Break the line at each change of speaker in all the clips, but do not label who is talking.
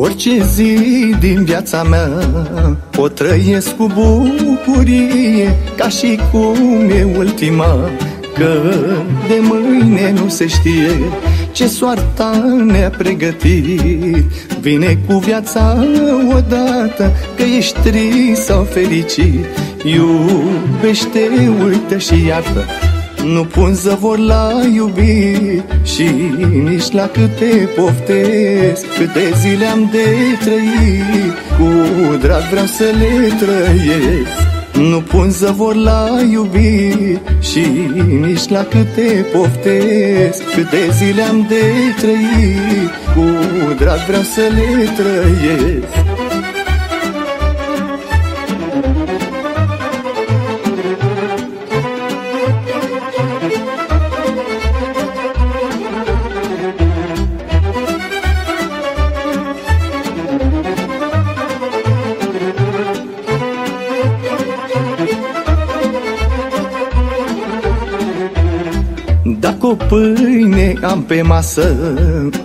Orice zi din viața mea O trăiesc cu bucurie Ca și cum e ultima Că de mâine nu se știe Ce soarta ne-a pregătit. Vine cu viața odată Că ești trist sau fericit. Iubește, uită și iartă nu pun zăvor la iubit Și nici la câte poftesc Câte zile am de trăit Cu drag vreau să le trăiesc. Nu pun zăvor la iubit Și nici la câte poftesc Câte zile am de trăit Cu drag vreau să le trăiesc o pâine am pe masă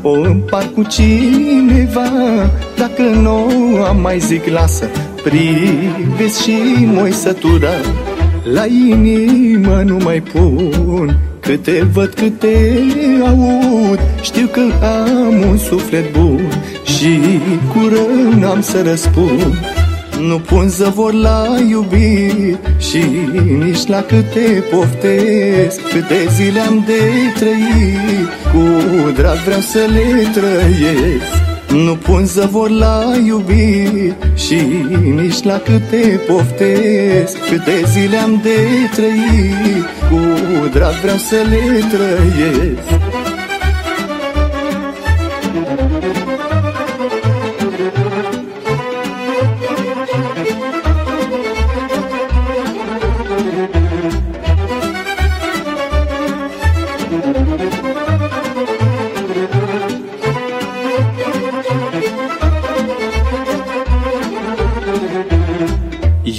O împart cu cineva. Dacă nu am mai zic lasă Privesc și moi sătura La inimă nu mai pun Câte văd, câte aud. Știu că am un suflet bun Și cură am să răspund nu pun zăvor la iubit Și nici la câte poftesc. Câte zile am de trăit Cu drag vreau să le trăiesc. Nu pun zăvor la iubit Și nici la câte poftesc. Câte zile am de trăit Cu drag vreau să le trăiesc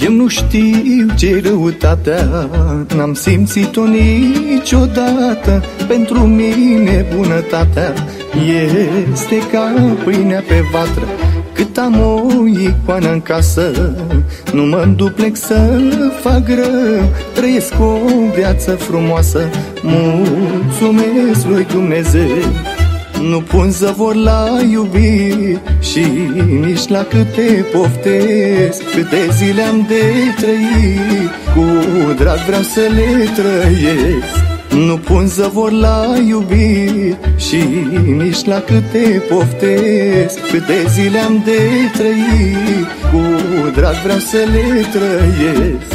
Eu nu știu ce răutatea N-am simțit-o niciodată. Pentru mine bunătatea Este ca pâinea pe vatră. Cât am o icoană în casă Nu mă înduplec să fac rău. Trăiesc o viață frumoasă Mulțumesc lui Dumnezeu. Nu pun zăvor la iubit Și nici la câte poftesc Câte zile am de trăit Cu drag vreau să le trăiesc. Nu pun zăvor la iubit Și nici la câte poftesc Câte zile am de trăit Cu drag vreau să le trăiesc